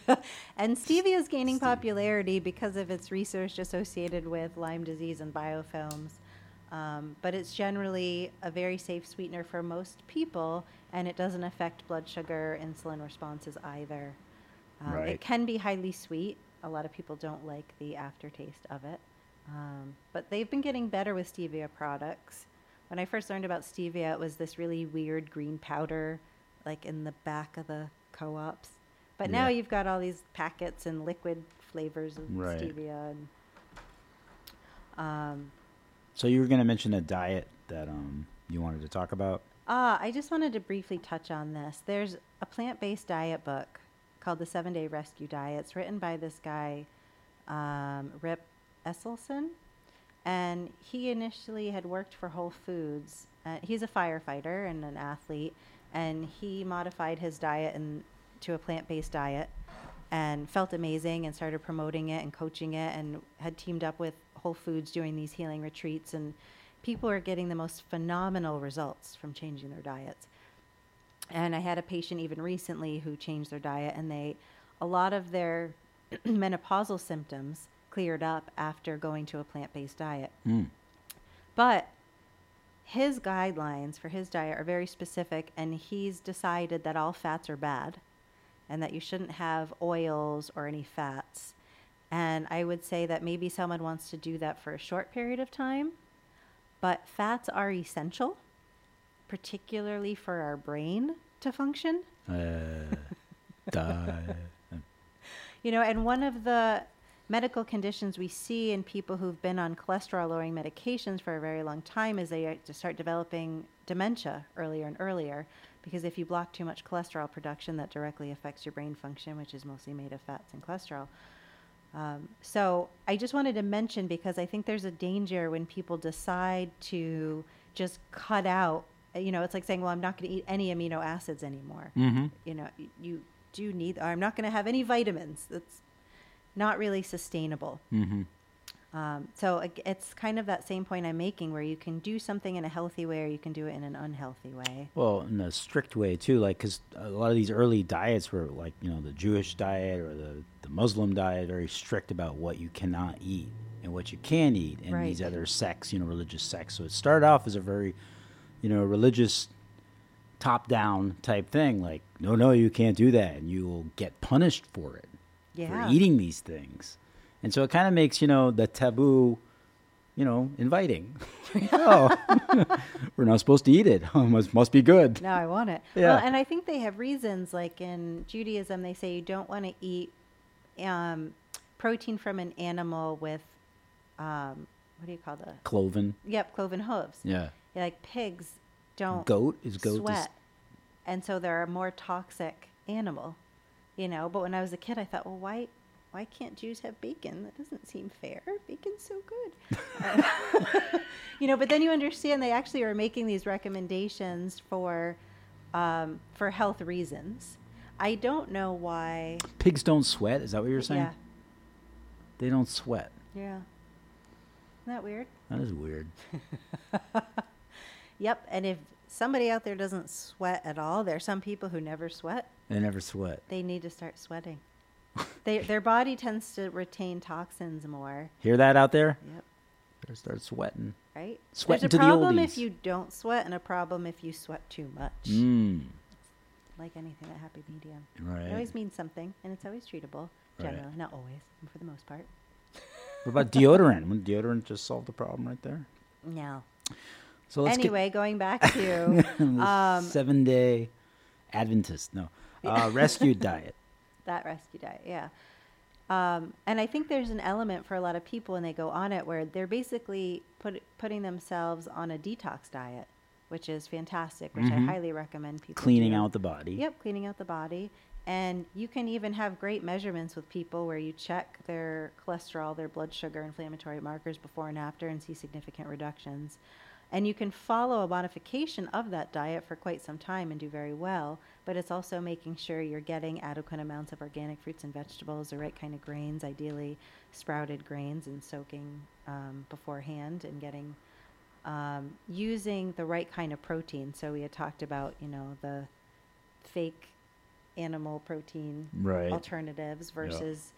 and stevia is gaining Steve. popularity because of its research associated with Lyme disease and biofilms. Um, but it's generally a very safe sweetener for most people, and it doesn't affect blood sugar, insulin responses either. Um, Right. It can be highly sweet. A lot of people don't like the aftertaste of it. Um, but they've been getting better with stevia products. When I first learned about stevia, it was this really weird green powder, like in the back of the co ops. But now Yeah. you've got all these packets and liquid flavors of Right. stevia. And, um, So you were going to mention a diet that um you wanted to talk about. Ah, I just wanted to briefly touch on this. There's a plant based diet book called The Seven Day Rescue Diet. It's written by this guy, um, Rip Esselstyn. And he initially had worked for Whole Foods. Uh, he's a firefighter and an athlete. And he modified his diet and, to a plant based diet and felt amazing and started promoting it and coaching it and had teamed up with Whole Foods doing these healing retreats and people are getting the most phenomenal results from changing their diets. And I had a patient even recently who changed their diet and they a lot of their menopausal symptoms cleared up after going to a plant-based diet. Mm. But his guidelines for his diet are very specific, and he's decided that all fats are bad and that you shouldn't have oils or any fats. And I would say that maybe someone wants to do that for a short period of time, but fats are essential, particularly for our brain to function. Uh, You know, and one of the medical conditions we see in people who've been on cholesterol lowering medications for a very long time is they start developing dementia earlier and earlier because if you block too much cholesterol production, that directly affects your brain function, which is mostly made of fats and cholesterol. Um, so I just wanted to mention because I think there's a danger when people decide to just cut out. You know, it's like saying, "Well, I'm not going to eat any amino acids anymore." Mhm. You know, you do need. Or I'm not going to have any vitamins. That's not really sustainable. Mhm. Um, so it's kind of that same point I'm making, where you can do something in a healthy way, or you can do it in an unhealthy way. Well, in a strict way too, like because a lot of these early diets were like you know the Jewish diet or the the Muslim diet, very strict about what you cannot eat and what you can eat, and these other sects, you know, religious sects. So it started off as a very, you know, religious top down type thing. Like, no, no, you can't do that, and you will get punished for it Yeah. for eating these things. And so it kind of makes you know the taboo, you know, inviting. oh, we're not supposed to eat it. must must be good. Now I want it. Yeah. Well, and I think they have reasons. Like in Judaism, they say you don't want to eat um, protein from an animal with, um, what do you call the? Cloven. Yep, cloven hooves. Yeah. Like pigs don't Goat is goat. sweat, Is, and so they're a more toxic animal. You know, but when I was a kid, I thought, well, why, why can't Jews have bacon? That doesn't seem fair. Bacon's so good. Uh, you know, but then you understand they actually are making these recommendations for, um, for health reasons. I don't know why. pigs don't sweat. Is that what you're saying? Yeah, They don't sweat. yeah. Isn't that weird? That is weird. Yep. And if somebody out there doesn't sweat at all, there are some people who never sweat. They never sweat. They need to start sweating. they, their body tends to retain toxins more. Hear that out there? Yep. Better start sweating. Right? Sweating There's a problem oldies. if you don't sweat and a problem if you sweat too much. Mm. Like anything, a happy medium. Right. It always means something, and it's always treatable. Right. Generally, not always, for the most part. What about deodorant? Wouldn't deodorant just solve the problem right there? No. So Anyway, going back to get the seven day Adventist, no, uh, rescue diet. that rescue diet, yeah. Um, and I think there's an element for a lot of people when they go on it where they're basically put, putting themselves on a detox diet, which is fantastic, which Mhm. I highly recommend people Cleaning do. out the body. Yep, cleaning out the body. And you can even have great measurements with people where you check their cholesterol, their blood sugar, inflammatory markers before and after and see significant reductions. And you can follow a modification of that diet for quite some time and do very well, but it's also making sure you're getting adequate amounts of organic fruits and vegetables, the right kind of grains, ideally sprouted grains, and soaking um, beforehand and getting um, using the right kind of protein. So we had talked about, you know, the fake animal protein Right. alternatives versus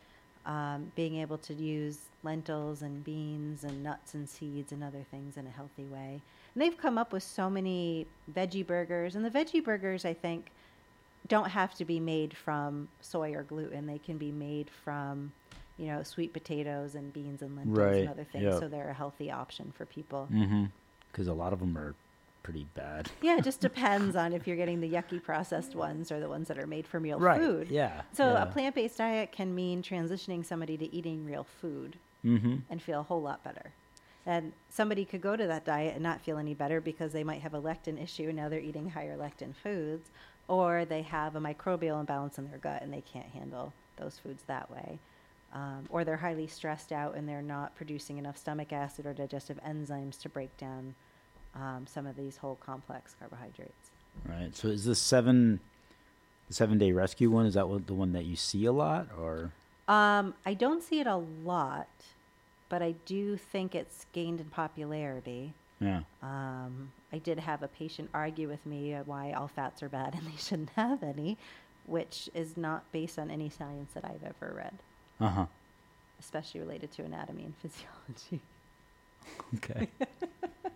um, being able to use lentils and beans and nuts and seeds and other things in a healthy way. And they've come up with so many veggie burgers, and the veggie burgers, I think, don't have to be made from soy or gluten. They can be made from, you know, sweet potatoes and beans and lentils Right, and other things. yeah. So they're a healthy option for people. Mm-hmm. Because a lot of them are pretty bad. Yeah, it just depends on if you're getting the yucky processed ones or the ones that are made from real Right, food. yeah, So yeah. a plant-based diet can mean transitioning somebody to eating real food Mm-hmm. and feel a whole lot better. And somebody could go to that diet and not feel any better because they might have a lectin issue and now they're eating higher lectin foods, or they have a microbial imbalance in their gut and they can't handle those foods that way. Um, or they're highly stressed out and they're not producing enough stomach acid or digestive enzymes to break down um, some of these whole complex carbohydrates. Right. So is this seven, the seven day rescue one? Is that what, the one that you see a lot, or Um, I don't see it a lot, but I do think it's gained in popularity. yeah? Um, I did have a patient argue with me why all fats are bad and they shouldn't have any, which is not based on any science that I've ever read, Uh huh. especially related to anatomy and physiology. Okay.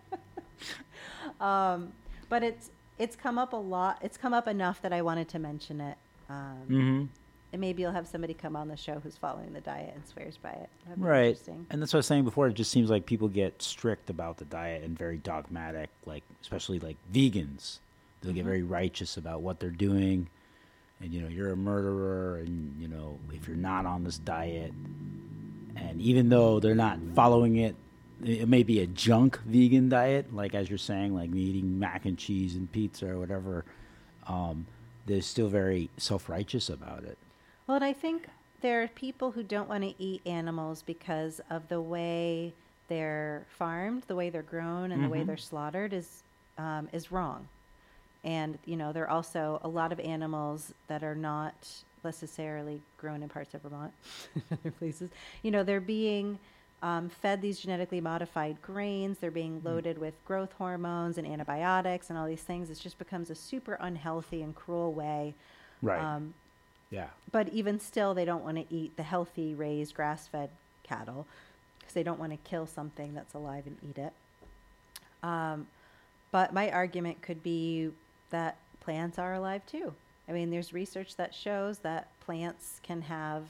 Um, but it's it's come up a lot. It's come up enough that I wanted to mention it. Um, mm-hmm. And maybe you'll have somebody come on the show who's following the diet and swears by it. That'd be Right. Interesting. And that's what I was saying before. It just seems like people get strict about the diet and very dogmatic, like especially like vegans. They'll get Mhm. very righteous about what they're doing, and you know you're a murderer, and you know if you're not on this diet, and even though they're not following it, it may be a junk vegan diet, like as you're saying, like eating mac and cheese and pizza or whatever. Um, they're still very self righteous about it. Well, and I think there are people who don't want to eat animals because of the way they're farmed, the way they're grown, and the way Mhm. they're slaughtered is um, is wrong. And you know, there are also a lot of animals that are not necessarily grown in parts of Vermont, other places. You know, they're being um, fed these genetically modified grains. They're being loaded with growth hormones and antibiotics and all these things. It just becomes a super unhealthy and cruel way. Um, yeah. but even still, they don't want to eat the healthy, raised, grass fed cattle because they don't want to kill something that's alive and eat it. Um, but my argument could be that plants are alive too. I mean, there's research that shows that plants can have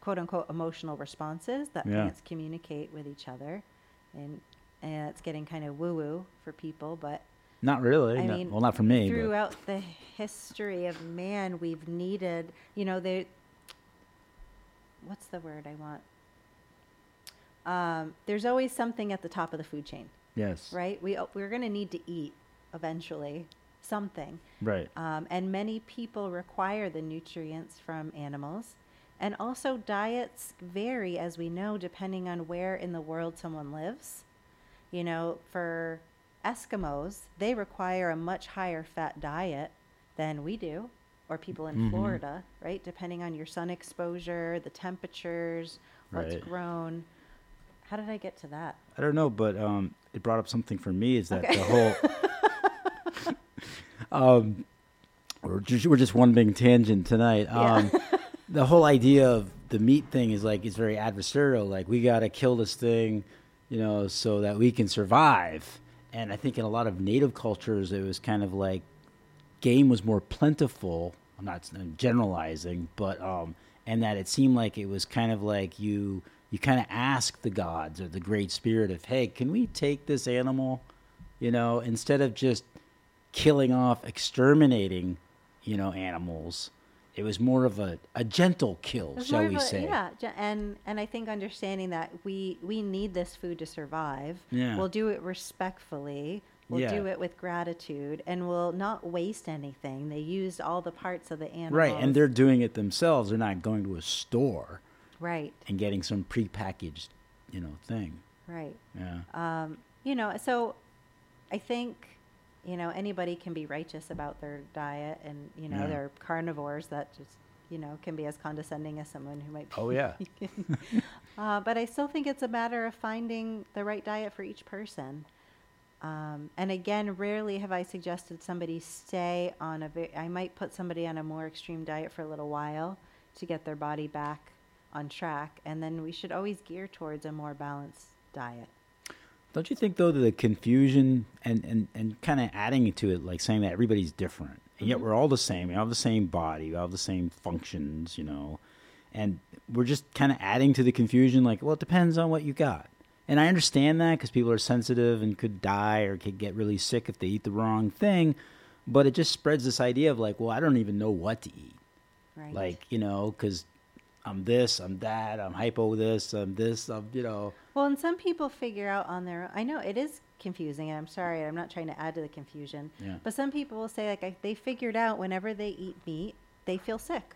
quote unquote emotional responses, that Yeah. plants communicate with each other. And, and it's getting kind of woo woo for people, but Not really. I no- mean, well, not for me. but- Throughout the history of man, we've needed, you know, they. What's the word I want? Um, there's always something at the top of the food chain, Yes. right? We we're going to need to eat eventually something, Right. um, and many people require the nutrients from animals. And also, diets vary, as we know, depending on where in the world someone lives. You know, for Eskimos, they require a much higher fat diet than we do, or people in Mhm. Florida, right? Depending on your sun exposure, the temperatures, what's Right. grown. How did I get to that? I don't know, but um, it brought up something for me. Is that Okay. the whole? um, we're just, we're just one big tangent tonight. Yeah. The whole idea of the meat thing is like it's very adversarial. Like we got to kill this thing, you know, so that we can survive. And I think in a lot of native cultures, it was kind of like game was more plentiful. I'm not I'm generalizing, but um, and that it seemed like it was kind of like you you kind of ask the gods or the great spirit of, hey, can we take this animal? You know, instead of just killing off, exterminating, you know, animals. It was more of a, a gentle kill, shall we a- say? Yeah, and and I think understanding that we we need this food to survive. Yeah. We'll do it respectfully. We'll Yeah. do it with gratitude, and we'll not waste anything. They used all the parts of the animal. Right, and they're doing it themselves. They're not going to a store right, and getting some prepackaged, you know, thing. right. Yeah. Um, you know, so I think you know anybody can be righteous about their diet, and you know Yeah. they're carnivores that just you know can be as condescending as someone who might. Be oh yeah. Uh, but I still think it's a matter of finding the right diet for each person. Um, and again, rarely have I suggested somebody stay on a. Ve- I might put somebody on a more extreme diet for a little while to get their body back on track, and then we should always gear towards a more balanced diet. Don't you think though that the confusion and and and kind of adding to it, like saying that everybody's different, and yet mm-hmm. we're all the same. We all have the same body. We all have the same functions, you know, and we're just kind of adding to the confusion. Like, well, it depends on what you got. And I understand that because people are sensitive and could die or could get really sick if they eat the wrong thing. But it just spreads this idea of like, well, I don't even know what to eat. Right. Like, you know, because I'm this, I'm that, I'm hypo this, I'm this, I'm, you know. Well, and some people figure out on their own. I know it is confusing, and I'm sorry, I'm not trying to add to the confusion. Yeah. But some people will say, like, I, they figured out whenever they eat meat, they feel sick.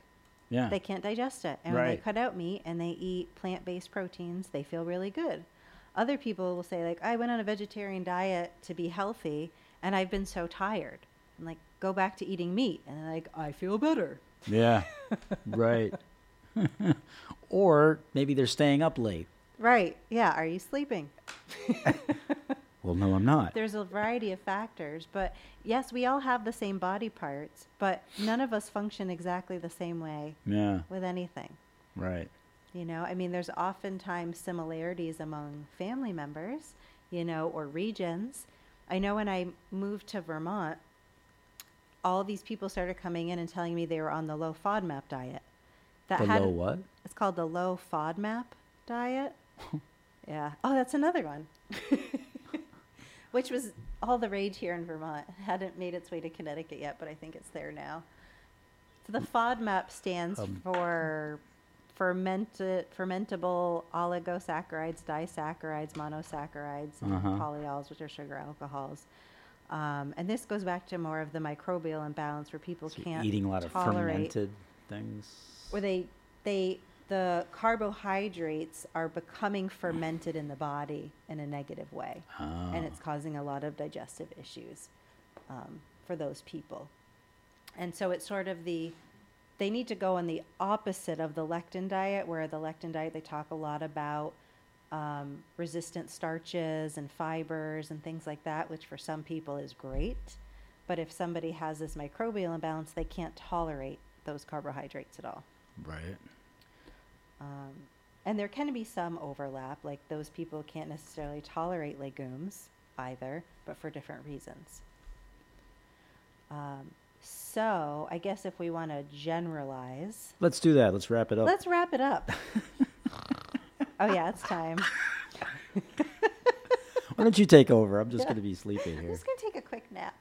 Yeah. They can't digest it. And when they cut out meat and they eat plant based proteins, they feel really good. Other people will say, like, I went on a vegetarian diet to be healthy, and I've been so tired. And, like, go back to eating meat. And like, I feel better. Yeah. right. or maybe they're staying up late. Right. Yeah. Are you sleeping? Well, no, I'm not. There's a variety of factors, but yes, we all have the same body parts, but none of us function exactly the same way Yeah. with anything. Right. You know, I mean, there's oftentimes similarities among family members, you know, or regions. I know when I moved to Vermont, all these people started coming in and telling me they were on the low FODMAP diet. That The had low what? It's called the low FODMAP diet. yeah. Oh, that's another one. Which was all the rage here in Vermont. It hadn't made its way to Connecticut yet, but I think it's there now. So the FODMAP stands Um, for fermented, fermentable oligosaccharides, disaccharides, monosaccharides, and Uh-huh. polyols, which are sugar alcohols. Um, and this goes back to more of the microbial imbalance where people So can't eating a lot of fermented things. Where they they the carbohydrates are becoming fermented in the body in a negative way. And Oh. it's causing a lot of digestive issues um, for those people. And so it's sort of the they need to go on the opposite of the lectin diet where the lectin diet they talk a lot about um, resistant starches and fibers and things like that which for some people is great. But if somebody has this microbial imbalance they can't tolerate those carbohydrates at all Right. um, and there can be some overlap, like those people can't necessarily tolerate legumes either, but for different reasons. Um, so I guess if we want to generalize, Let's do that. Let's wrap it up. let's wrap it up. oh yeah, it's time. Why don't you take over? I'm just going to be sleeping here. I'm just gonna take a quick nap.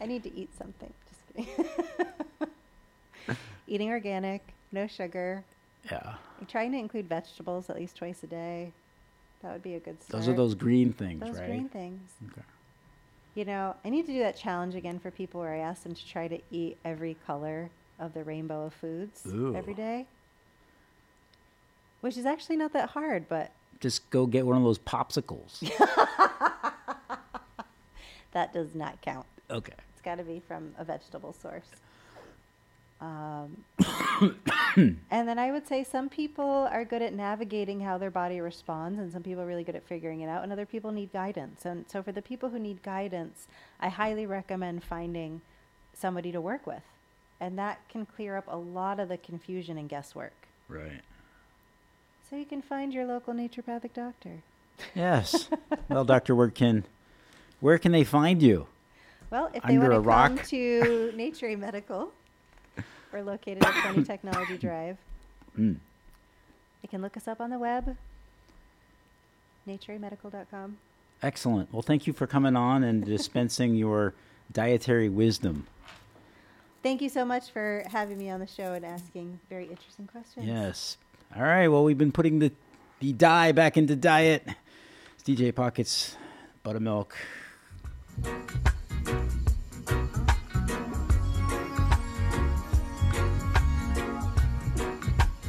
I need to eat something. Just kidding. Eating organic, no sugar. Yeah. Trying to include vegetables at least twice a day. That would be a good start. Those are those green things, Those right? green things. Okay. You know, I need to do that challenge again for people where I ask them to try to eat every color of the rainbow of foods every Ooh. day. Which is actually not that hard, but Just go get one of those popsicles. that does not count. okay. It's got to be from a vegetable source. Um, and then I would say some people are good at navigating how their body responds, and some people are really good at figuring it out, and other people need guidance. And so, for the people who need guidance, I highly recommend finding somebody to work with. And that can clear up a lot of the confusion and guesswork. Right. So, you can find your local naturopathic doctor. Yes. well, Dr. can where can they find you? Well, if they Under want to a come rock? to Nature Medical, we're located at 20 Technology Drive. Mm. You can look us up on the web. naturemedical.com. Excellent. Well, thank you for coming on and dispensing your dietary wisdom. Thank you so much for having me on the show and asking very interesting questions. Yes. All right. Well, we've been putting the the dye back into diet. It's DJ Pockets Buttermilk.